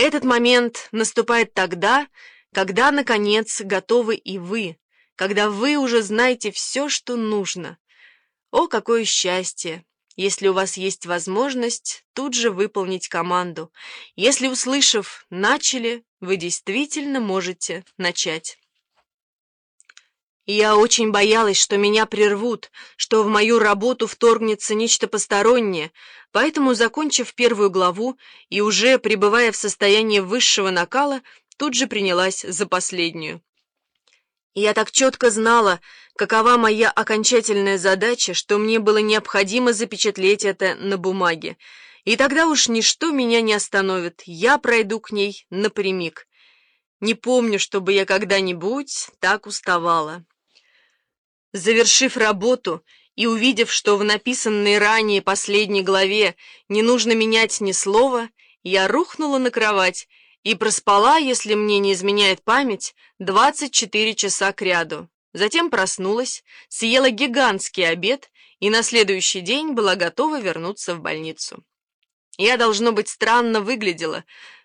Этот момент наступает тогда, когда, наконец, готовы и вы, когда вы уже знаете все, что нужно. О, какое счастье! Если у вас есть возможность тут же выполнить команду. Если, услышав «начали», вы действительно можете начать. Я очень боялась, что меня прервут, что в мою работу вторгнется нечто постороннее, поэтому, закончив первую главу и уже пребывая в состоянии высшего накала, тут же принялась за последнюю. Я так четко знала, какова моя окончательная задача, что мне было необходимо запечатлеть это на бумаге. И тогда уж ничто меня не остановит, я пройду к ней напрямик. Не помню, чтобы я когда-нибудь так уставала. Завершив работу и увидев, что в написанной ранее последней главе не нужно менять ни слова, я рухнула на кровать и проспала, если мне не изменяет память, 24 часа кряду. Затем проснулась, съела гигантский обед и на следующий день была готова вернуться в больницу. Я, должно быть, странно выглядела,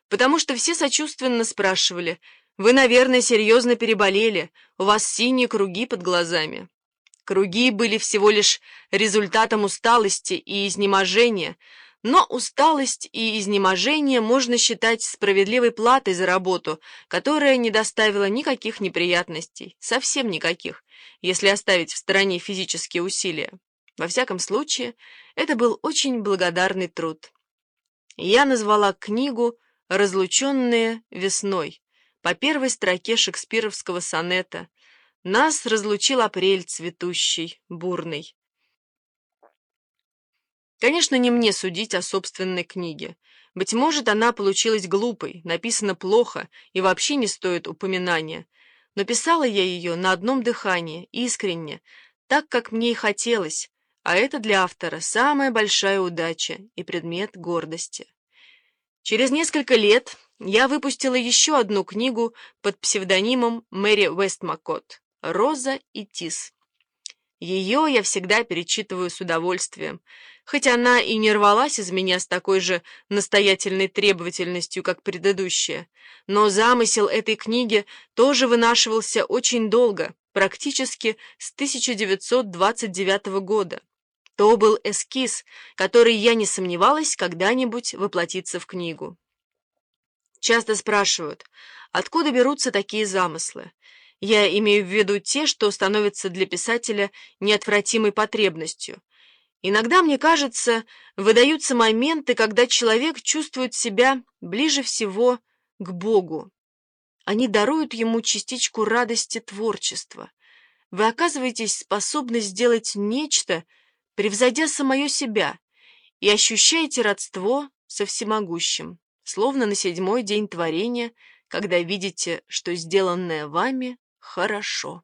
потому что все сочувственно спрашивали, «Вы, наверное, серьезно переболели, у вас синие круги под глазами». Круги были всего лишь результатом усталости и изнеможения, но усталость и изнеможение можно считать справедливой платой за работу, которая не доставила никаких неприятностей, совсем никаких, если оставить в стороне физические усилия. Во всяком случае, это был очень благодарный труд. Я назвала книгу «Разлученные весной» по первой строке шекспировского сонета – нас разлучил апрель цветущий, бурный. Конечно, не мне судить о собственной книге. Быть может, она получилась глупой, написана плохо и вообще не стоит упоминания. Но писала я ее на одном дыхании, искренне, так, как мне и хотелось, а это для автора самая большая удача и предмет гордости. Через несколько лет я выпустила еще одну книгу под псевдонимом Мэри Вестмакот. Роза и Тис. Ее я всегда перечитываю с удовольствием, хоть она и не рвалась из меня с такой же настоятельной требовательностью, как предыдущая, но замысел этой книги тоже вынашивался очень долго, практически с 1929 года. То был эскиз, который, я не сомневалась, когда-нибудь воплотится в книгу. Часто спрашивают, откуда берутся такие замыслы. Я имею в виду те, что становятся для писателя неотвратимой потребностью. Иногда, мне кажется, выдаются моменты, когда человек чувствует себя ближе всего к Богу. Они даруют ему частичку радости творчества. Вы оказываетесь способны сделать нечто, превзойдя самое себя, и ощущаете родство со всемогущим, словно на седьмой день творения, когда видите, что сделанное вами хорошо.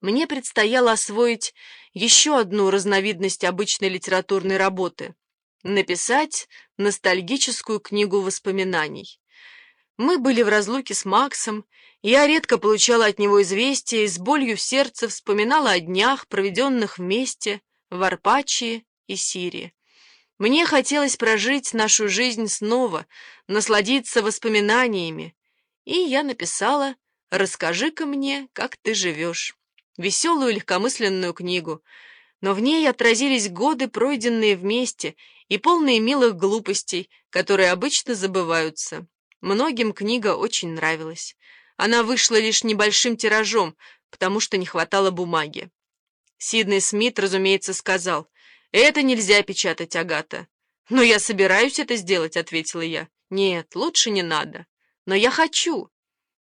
Мне предстояло освоить еще одну разновидность обычной литературной работы — написать ностальгическую книгу воспоминаний. Мы были в разлуке с Максом, я редко получала от него известия и с болью в сердце вспоминала о днях, проведенных вместе в Арпачии и Сирии. Мне хотелось прожить нашу жизнь снова, насладиться воспоминаниями, и я написала «Расскажи-ка мне, как ты живешь». Веселую легкомысленную книгу, но в ней отразились годы, пройденные вместе, и полные милых глупостей, которые обычно забываются. Многим книга очень нравилась. Она вышла лишь небольшим тиражом, потому что не хватало бумаги. Сиднey Смит, разумеется, сказал, «Это нельзя печатать, Агата». «Но я собираюсь это сделать», — ответила я. «Нет, лучше не надо. Но я хочу.